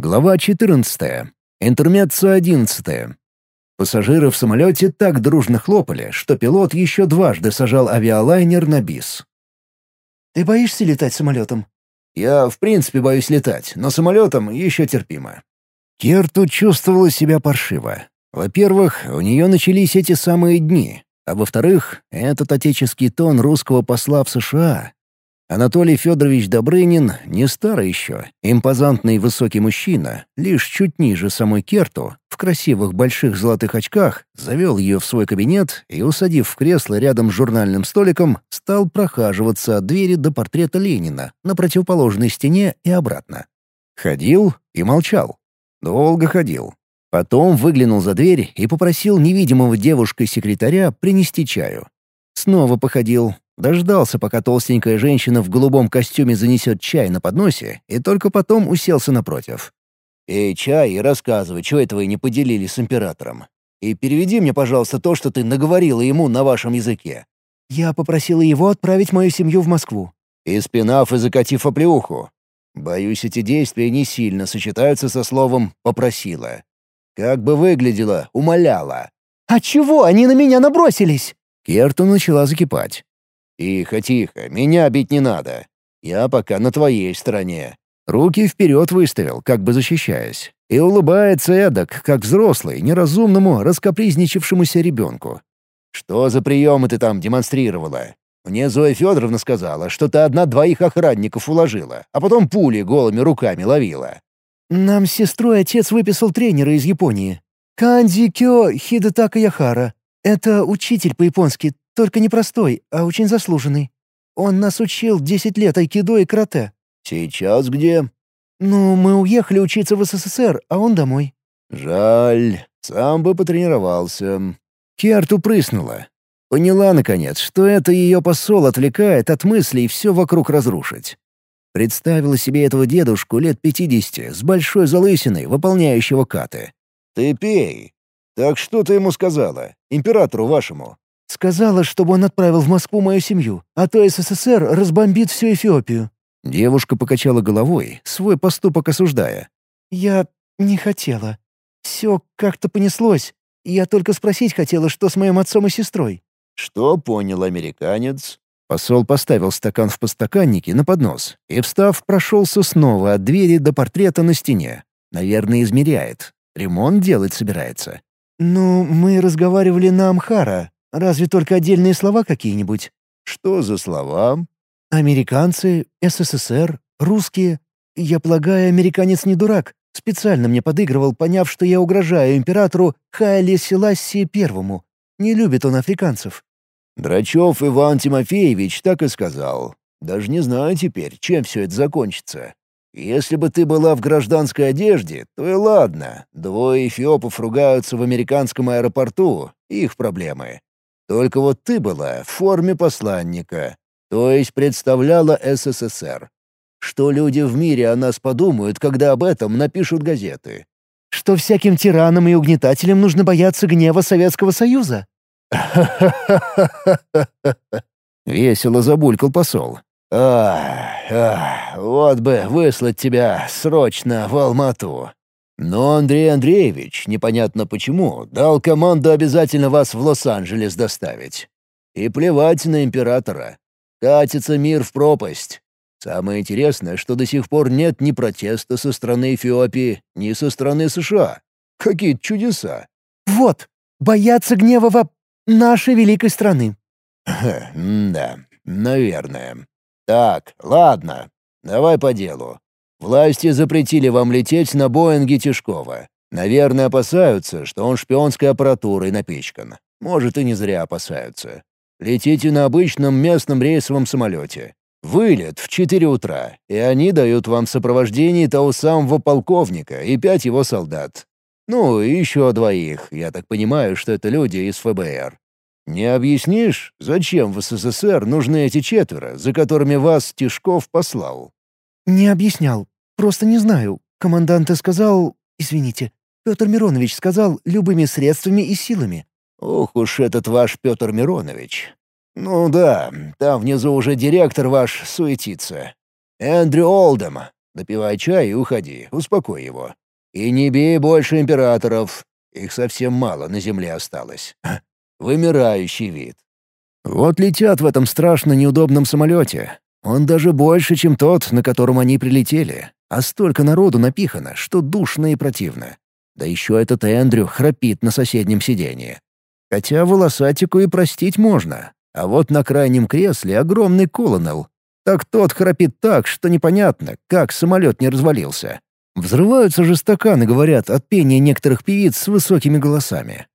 Глава 14. Интермеццо 11. Пассажиры в самолете так дружно хлопали, что пилот еще дважды сажал авиалайнер на бис. «Ты боишься летать самолетом?» «Я, в принципе, боюсь летать, но самолетом еще терпимо». Керту чувствовала себя паршиво. Во-первых, у нее начались эти самые дни, а во-вторых, этот отеческий тон русского посла в США Анатолий Федорович Добрынин не старый еще, импозантный высокий мужчина, лишь чуть ниже самой Керту, в красивых больших золотых очках, завел ее в свой кабинет и, усадив в кресло рядом с журнальным столиком, стал прохаживаться от двери до портрета Ленина на противоположной стене и обратно. Ходил и молчал. Долго ходил. Потом выглянул за дверь и попросил невидимого девушкой-секретаря принести чаю. Снова походил, Дождался, пока толстенькая женщина в голубом костюме занесет чай на подносе, и только потом уселся напротив. «Эй, чай и рассказывай, чего это вы не поделили с императором. И переведи мне, пожалуйста, то, что ты наговорила ему на вашем языке». «Я попросила его отправить мою семью в Москву». И спинав и закатив оплеуху. Боюсь, эти действия не сильно сочетаются со словом «попросила». Как бы выглядело, умоляла. «А чего они на меня набросились?» Керту начала закипать. «Тихо, тихо, меня бить не надо. Я пока на твоей стороне». Руки вперед выставил, как бы защищаясь. И улыбается эдак, как взрослый, неразумному, раскопризничавшемуся ребенку. «Что за приемы ты там демонстрировала? Мне Зоя Федоровна сказала, что ты одна двоих охранников уложила, а потом пули голыми руками ловила». «Нам с сестрой отец выписал тренера из Японии. Канди Кё Хидетака Яхара. Это учитель по-японски, только не простой, а очень заслуженный. Он нас учил десять лет айкидо и карате». «Сейчас где?» «Ну, мы уехали учиться в СССР, а он домой». «Жаль. Сам бы потренировался». Керту прыснула. Поняла, наконец, что это ее посол отвлекает от мыслей все вокруг разрушить. Представила себе этого дедушку лет пятидесяти с большой залысиной, выполняющего каты. «Ты пей. Так что ты ему сказала? Императору вашему?» Сказала, чтобы он отправил в Москву мою семью, а то СССР разбомбит всю Эфиопию». Девушка покачала головой, свой поступок осуждая. «Я не хотела. Все как-то понеслось. Я только спросить хотела, что с моим отцом и сестрой». «Что понял американец?» Посол поставил стакан в подстаканнике на поднос и, встав, прошелся снова от двери до портрета на стене. Наверное, измеряет. Ремонт делать собирается. «Ну, мы разговаривали на Амхара. Разве только отдельные слова какие-нибудь?» «Что за слова?» «Американцы, СССР, русские. Я полагаю, американец не дурак. Специально мне подыгрывал, поняв, что я угрожаю императору Хайле Селассии Первому. Не любит он африканцев». Драчев Иван Тимофеевич так и сказал. «Даже не знаю теперь, чем все это закончится. Если бы ты была в гражданской одежде, то и ладно. Двое эфиопов ругаются в американском аэропорту. Их проблемы. Только вот ты была в форме посланника, то есть представляла СССР. Что люди в мире о нас подумают, когда об этом напишут газеты? Что всяким тиранам и угнетателям нужно бояться гнева Советского Союза? Весело забулькал посол. «Ах, ах, вот бы выслать тебя срочно в Алмату. Но Андрей Андреевич, непонятно почему, дал команду обязательно вас в Лос-Анджелес доставить. И плевать на императора. Катится мир в пропасть. Самое интересное, что до сих пор нет ни протеста со стороны Эфиопии, ни со стороны США. Какие чудеса. Вот, боятся гнева во... нашей великой страны. да, наверное. Так, ладно, давай по делу. Власти запретили вам лететь на Боинге Тишкова. Наверное, опасаются, что он шпионской аппаратурой напичкан. Может, и не зря опасаются. Летите на обычном местном рейсовом самолете. Вылет в 4 утра, и они дают вам сопровождение того самого полковника и пять его солдат. Ну, и еще двоих, я так понимаю, что это люди из ФБР. Не объяснишь, зачем в СССР нужны эти четверо, за которыми вас Тишков послал? «Не объяснял. Просто не знаю. Командант сказал... Извините. Петр Миронович сказал любыми средствами и силами». «Ох уж этот ваш Петр Миронович. Ну да, там внизу уже директор ваш суетится. Эндрю Олдем. Допивай чай и уходи, успокой его. И не бей больше императоров. Их совсем мало на земле осталось. Вымирающий вид. Вот летят в этом страшно неудобном самолете. Он даже больше, чем тот, на котором они прилетели. А столько народу напихано, что душно и противно. Да еще этот Эндрю храпит на соседнем сиденье. Хотя волосатику и простить можно. А вот на крайнем кресле огромный колонел. Так тот храпит так, что непонятно, как самолет не развалился. Взрываются же стаканы, говорят, от пения некоторых певиц с высокими голосами.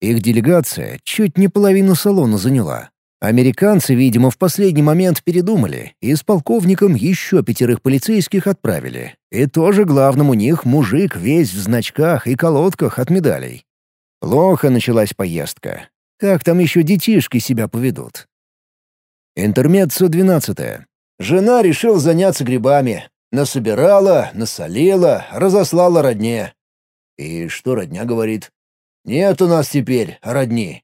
Их делегация чуть не половину салона заняла. Американцы, видимо, в последний момент передумали, и с полковником еще пятерых полицейских отправили. И тоже главным у них мужик весь в значках и колодках от медалей. Плохо началась поездка. Как там еще детишки себя поведут? Интермеццо двенадцатое. Жена решила заняться грибами. Насобирала, насолила, разослала родне. И что родня говорит? «Нет у нас теперь родни».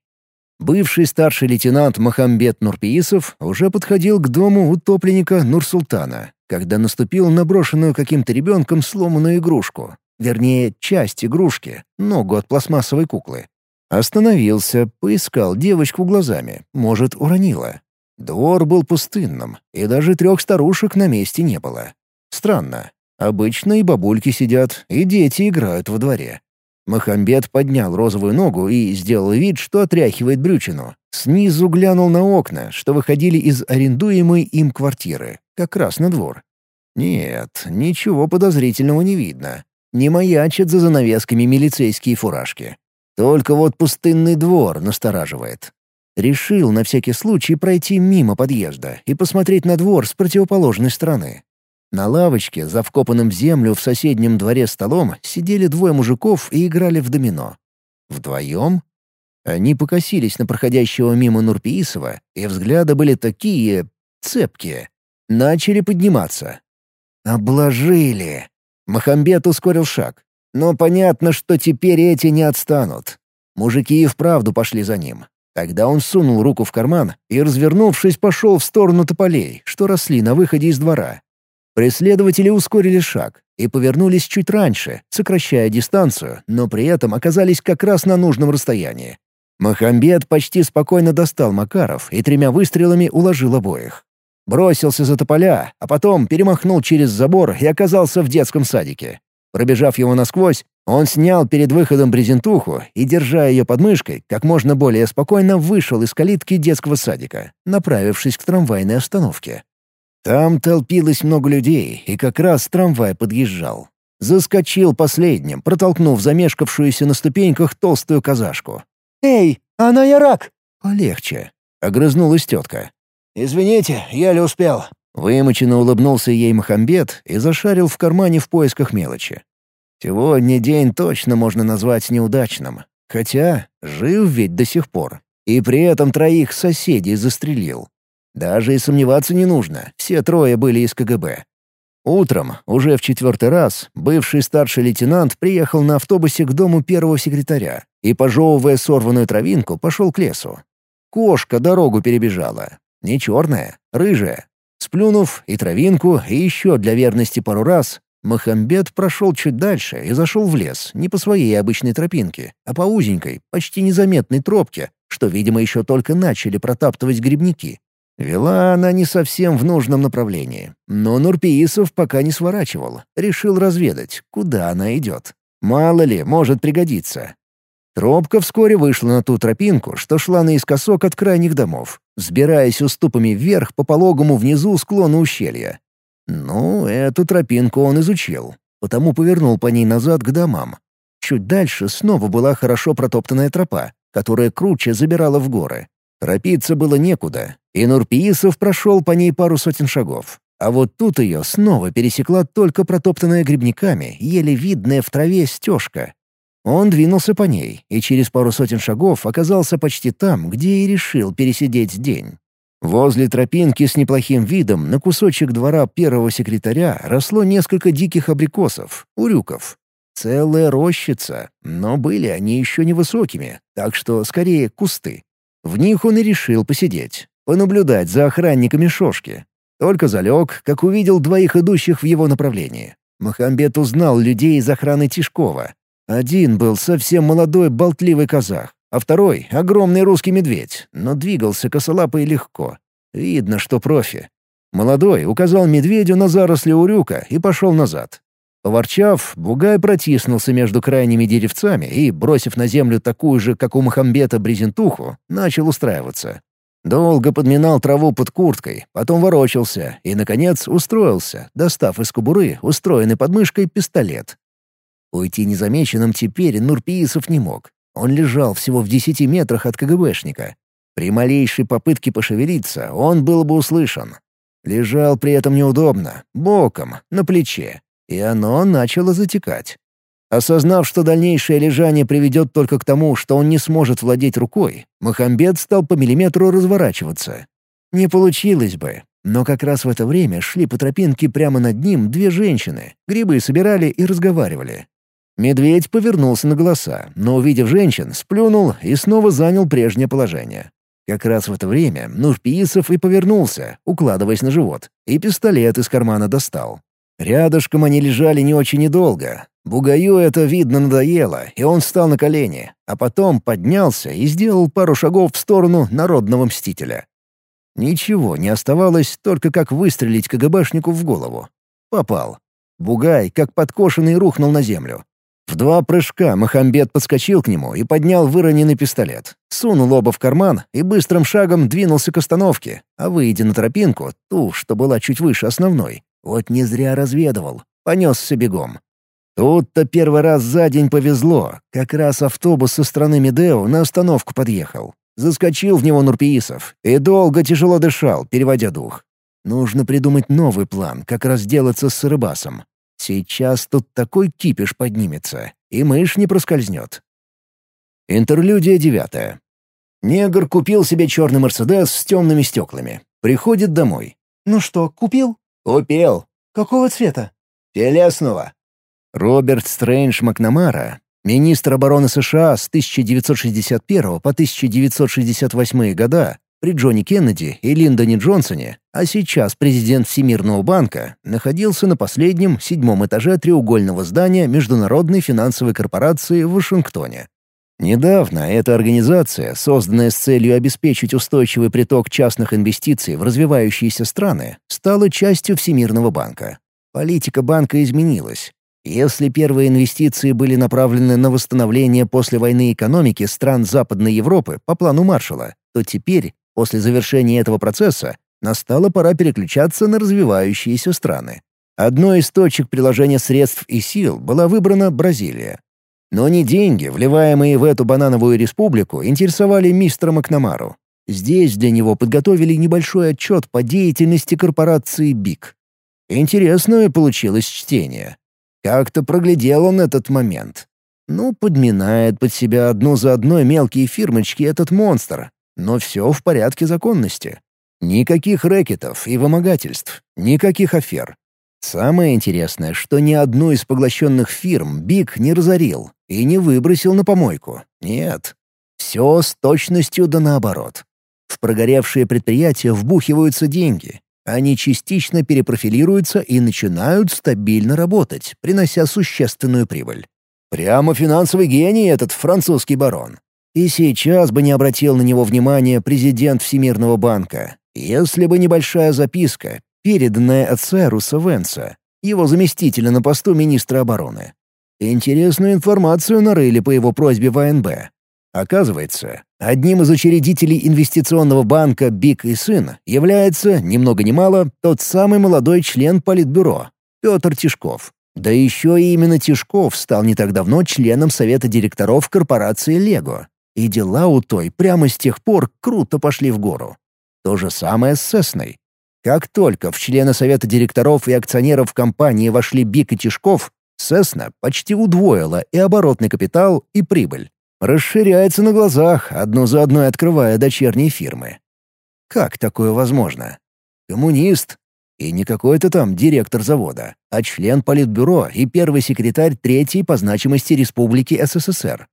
Бывший старший лейтенант Махамбет Нурпиисов уже подходил к дому утопленника Нурсултана, когда наступил на брошенную каким-то ребенком сломанную игрушку. Вернее, часть игрушки, ногу от пластмассовой куклы. Остановился, поискал девочку глазами, может, уронила. Двор был пустынным, и даже трех старушек на месте не было. Странно. Обычно и бабульки сидят, и дети играют во дворе. Махамбет поднял розовую ногу и сделал вид, что отряхивает брючину. Снизу глянул на окна, что выходили из арендуемой им квартиры, как раз на двор. Нет, ничего подозрительного не видно. Не маячат за занавесками милицейские фуражки. Только вот пустынный двор настораживает. Решил на всякий случай пройти мимо подъезда и посмотреть на двор с противоположной стороны. На лавочке, за вкопанным в землю в соседнем дворе столом, сидели двое мужиков и играли в домино. Вдвоем? Они покосились на проходящего мимо Нурпиисова, и взгляды были такие... цепкие. Начали подниматься. «Обложили!» Махамбет ускорил шаг. Но понятно, что теперь эти не отстанут. Мужики и вправду пошли за ним. Тогда он сунул руку в карман и, развернувшись, пошел в сторону тополей, что росли на выходе из двора. Преследователи ускорили шаг и повернулись чуть раньше, сокращая дистанцию, но при этом оказались как раз на нужном расстоянии. Махамбет почти спокойно достал Макаров и тремя выстрелами уложил обоих. Бросился за тополя, а потом перемахнул через забор и оказался в детском садике. Пробежав его насквозь, он снял перед выходом брезентуху и, держа ее под мышкой, как можно более спокойно вышел из калитки детского садика, направившись к трамвайной остановке. Там толпилось много людей, и как раз трамвай подъезжал. Заскочил последним, протолкнув замешкавшуюся на ступеньках толстую казашку. «Эй, она ярак!» «Полегче», — огрызнулась тетка. «Извините, я ли успел». Вымоченно улыбнулся ей Махамбет и зашарил в кармане в поисках мелочи. Сегодня день точно можно назвать неудачным. Хотя жив ведь до сих пор. И при этом троих соседей застрелил. Даже и сомневаться не нужно, все трое были из КГБ. Утром, уже в четвертый раз, бывший старший лейтенант приехал на автобусе к дому первого секретаря и, пожевывая сорванную травинку, пошел к лесу. Кошка дорогу перебежала. Не черная, рыжая. Сплюнув и травинку, и еще для верности пару раз, Махамбет прошел чуть дальше и зашел в лес, не по своей обычной тропинке, а по узенькой, почти незаметной тропке, что, видимо, еще только начали протаптывать грибники. Вела она не совсем в нужном направлении, но Нурпиисов пока не сворачивал, решил разведать, куда она идет. Мало ли, может пригодиться. Тропка вскоре вышла на ту тропинку, что шла наискосок от крайних домов, взбираясь уступами вверх по пологому внизу склону ущелья. Ну, эту тропинку он изучил, потому повернул по ней назад к домам. Чуть дальше снова была хорошо протоптанная тропа, которая круче забирала в горы. Торопиться было некуда, и Нурпиисов прошел по ней пару сотен шагов. А вот тут ее снова пересекла только протоптанная грибниками, еле видная в траве стежка. Он двинулся по ней, и через пару сотен шагов оказался почти там, где и решил пересидеть день. Возле тропинки с неплохим видом на кусочек двора первого секретаря росло несколько диких абрикосов, урюков. Целая рощица, но были они еще невысокими, так что скорее кусты. В них он и решил посидеть, понаблюдать за охранниками шошки. Только залег, как увидел двоих идущих в его направлении. Махамбет узнал людей из охраны Тишкова. Один был совсем молодой болтливый казах, а второй — огромный русский медведь, но двигался косолапо и легко. Видно, что профи. Молодой указал медведю на заросли урюка и пошел назад. Поворчав, Бугай протиснулся между крайними деревцами и, бросив на землю такую же, как у Махамбета, брезентуху, начал устраиваться. Долго подминал траву под курткой, потом ворочался и, наконец, устроился, достав из кобуры, устроенный под мышкой, пистолет. Уйти незамеченным теперь Нурпиисов не мог. Он лежал всего в десяти метрах от КГБшника. При малейшей попытке пошевелиться он был бы услышан. Лежал при этом неудобно, боком, на плече, и оно начало затекать. Осознав, что дальнейшее лежание приведет только к тому, что он не сможет владеть рукой, Махамбет стал по миллиметру разворачиваться. Не получилось бы, но как раз в это время шли по тропинке прямо над ним две женщины, грибы собирали и разговаривали. Медведь повернулся на голоса, но, увидев женщин, сплюнул и снова занял прежнее положение. Как раз в это время Нурпиисов и повернулся, укладываясь на живот, и пистолет из кармана достал. Рядышком они лежали не очень недолго. Бугаю это, видно, надоело, и он встал на колени, а потом поднялся и сделал пару шагов в сторону народного мстителя. Ничего не оставалось, только как выстрелить КГБшнику в голову. Попал. Бугай, как подкошенный, рухнул на землю. В два прыжка Махамбет подскочил к нему и поднял выроненный пистолет, сунул оба в карман и быстрым шагом двинулся к остановке, а выйдя на тропинку, ту, что была чуть выше основной, вот не зря разведывал. Понесся бегом. Тут-то первый раз за день повезло. Как раз автобус со стороны Медео на остановку подъехал. Заскочил в него Нурпиисов и долго тяжело дышал, переводя дух. Нужно придумать новый план, как разделаться с Сырыбасом. Сейчас тут такой кипиш поднимется, и мышь не проскользнет. Интерлюдия девятая. Негр купил себе черный «Мерседес» с темными стеклами. Приходит домой. «Ну что, купил?» «Купил. Какого цвета?» Телесного». Роберт Стрэндж Макнамара, министр обороны США с 1961 по 1968 года, при Джонни Кеннеди и Линдоне Джонсоне, а сейчас президент Всемирного банка, находился на последнем, седьмом этаже треугольного здания Международной финансовой корпорации в Вашингтоне. Недавно эта организация, созданная с целью обеспечить устойчивый приток частных инвестиций в развивающиеся страны, стала частью Всемирного банка. Политика банка изменилась. Если первые инвестиции были направлены на восстановление после войны экономики стран Западной Европы по плану Маршалла, то теперь, после завершения этого процесса, настала пора переключаться на развивающиеся страны. Одной из точек приложения средств и сил была выбрана Бразилия. Но не деньги, вливаемые в эту банановую республику, интересовали мистера Макнамару. Здесь для него подготовили небольшой отчет по деятельности корпорации БИК. Интересное получилось чтение. Как-то проглядел он этот момент. Ну, подминает под себя одну за одной мелкие фирмочки этот монстр. Но все в порядке законности. Никаких рэкетов и вымогательств, никаких афер. Самое интересное, что ни одну из поглощенных фирм Биг не разорил, и не выбросил на помойку. Нет. Все с точностью да наоборот. В прогоревшие предприятия вбухиваются деньги. Они частично перепрофилируются и начинают стабильно работать, принося существенную прибыль. Прямо финансовый гений этот французский барон. И сейчас бы не обратил на него внимания президент Всемирного банка, если бы небольшая записка, переданная от Сайруса Венса, его заместителя на посту министра обороны. Интересную информацию нарыли по его просьбе в АНБ. Оказывается, одним из учредителей инвестиционного банка «Биг и сын» является, ни много ни мало, тот самый молодой член Политбюро, Петр Тишков. Да еще и именно Тишков стал не так давно членом совета директоров корпорации «Лего». И дела у той прямо с тех пор круто пошли в гору. То же самое с Сесной. Как только в члены совета директоров и акционеров компании вошли Бик и Тишков, Сесна почти удвоила и оборотный капитал, и прибыль. Расширяется на глазах, одну за одной открывая дочерние фирмы. Как такое возможно? Коммунист. И не какой-то там директор завода, а член Политбюро и первый секретарь третьей по значимости Республики СССР.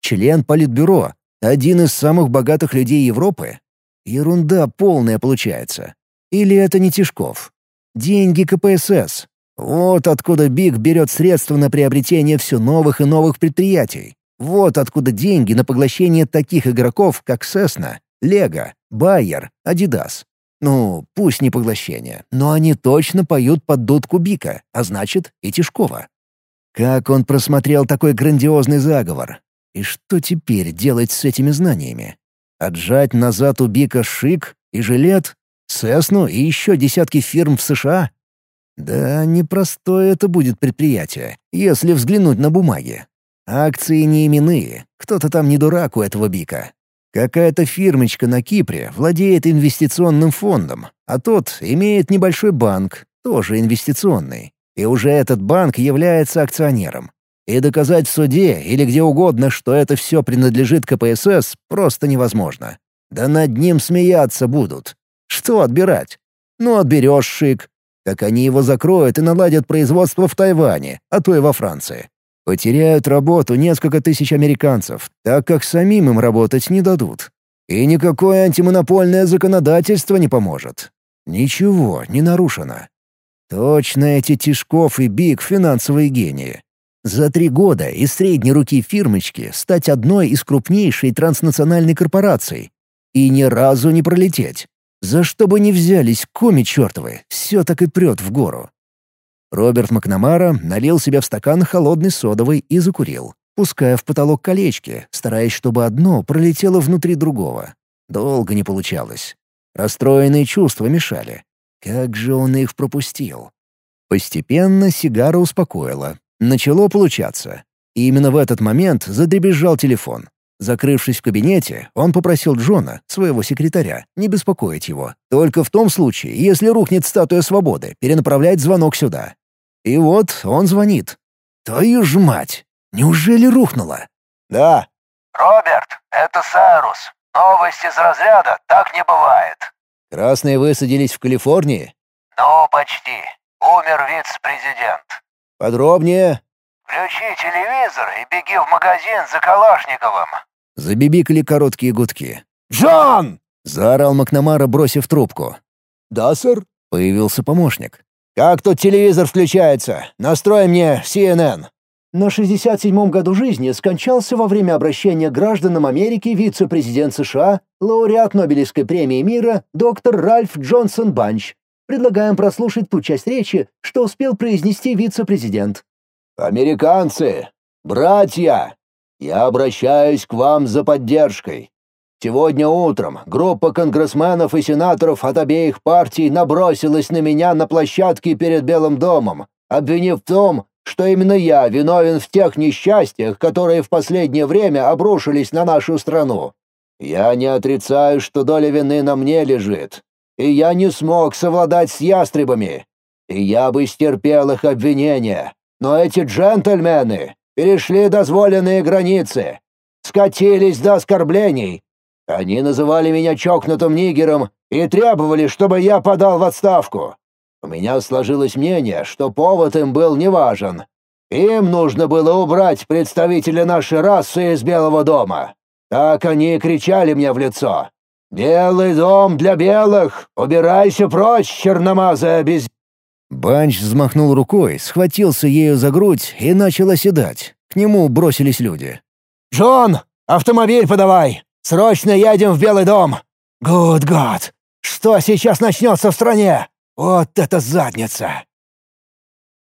Член Политбюро, один из самых богатых людей Европы. Ерунда полная получается. Или это не Тишков? Деньги КПСС. Вот откуда Биг берет средства на приобретение все новых и новых предприятий. Вот откуда деньги на поглощение таких игроков, как Сесна, Лего, Байер, Адидас. Ну, пусть не поглощение, но они точно поют под дудку Бика, а значит и Тишкова. Как он просмотрел такой грандиозный заговор? И что теперь делать с этими знаниями? Отжать назад у Бика шик и жилет, Сесну и еще десятки фирм в США? Да, непростое это будет предприятие, если взглянуть на бумаги. Акции не именные, кто-то там не дурак у этого Бика. Какая-то фирмочка на Кипре владеет инвестиционным фондом, а тот имеет небольшой банк, тоже инвестиционный. И уже этот банк является акционером. И доказать в суде или где угодно, что это все принадлежит КПСС, просто невозможно. Да над ним смеяться будут. Что отбирать? Ну, отберешь шик. Так они его закроют и наладят производство в Тайване, а то и во Франции. Потеряют работу несколько тысяч американцев, так как самим им работать не дадут. И никакое антимонопольное законодательство не поможет. Ничего не нарушено. Точно эти Тишков и Биг — финансовые гении. За три года из средней руки фирмочки стать одной из крупнейшей транснациональной корпораций. И ни разу не пролететь. За что бы ни взялись коми чертовы, все так и прет в гору. Роберт Макнамара налил себе в стакан холодной содовой и закурил, пуская в потолок колечки, стараясь, чтобы одно пролетело внутри другого. Долго не получалось. Расстроенные чувства мешали. Как же он их пропустил? Постепенно сигара успокоила. Начало получаться. И именно в этот момент задребезжал телефон. Закрывшись в кабинете, он попросил Джона, своего секретаря, не беспокоить его. Только в том случае, если рухнет статуя свободы, перенаправлять звонок сюда. И вот он звонит. «Твою ж мать! Неужели рухнула?» «Да». «Роберт, это Сайрус. Новость из разряда так не бывает». «Красные высадились в Калифорнии?» «Ну, почти. Умер вице-президент». «Подробнее?» «Включи телевизор и беги в магазин за Калашниковым». Забибикали короткие гудки. «Джон!» — заорал Макнамара, бросив трубку. «Да, сэр?» — появился помощник. «Как тут телевизор включается? Настрой мне CNN». На 67-м году жизни скончался во время обращения к гражданам Америки вице-президент США, лауреат Нобелевской премии мира доктор Ральф Джонсон Банч. Предлагаем прослушать ту часть речи, что успел произнести вице-президент. «Американцы! Братья! Я обращаюсь к вам за поддержкой. Сегодня утром группа конгрессменов и сенаторов от обеих партий набросилась на меня на площадке перед Белым домом, обвинив в том, что именно я виновен в тех несчастьях, которые в последнее время обрушились на нашу страну. Я не отрицаю, что доля вины на мне лежит, и я не смог совладать с ястребами, и я бы стерпел их обвинения, но эти джентльмены перешли дозволенные границы, скатились до оскорблений. Они называли меня чокнутым нигером и требовали, чтобы я подал в отставку. У меня сложилось мнение, что повод им был неважен. Им нужно было убрать представителя нашей расы из Белого дома. Так они кричали мне в лицо. «Белый дом для белых! Убирайся прочь, черномазая без...» Банч взмахнул рукой, схватился ею за грудь и начал оседать. К нему бросились люди. «Джон, автомобиль подавай! Срочно едем в Белый дом! Гуд год! Что сейчас начнется в стране? Вот это задница!»